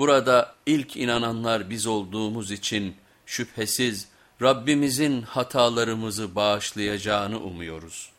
Burada ilk inananlar biz olduğumuz için şüphesiz Rabbimizin hatalarımızı bağışlayacağını umuyoruz.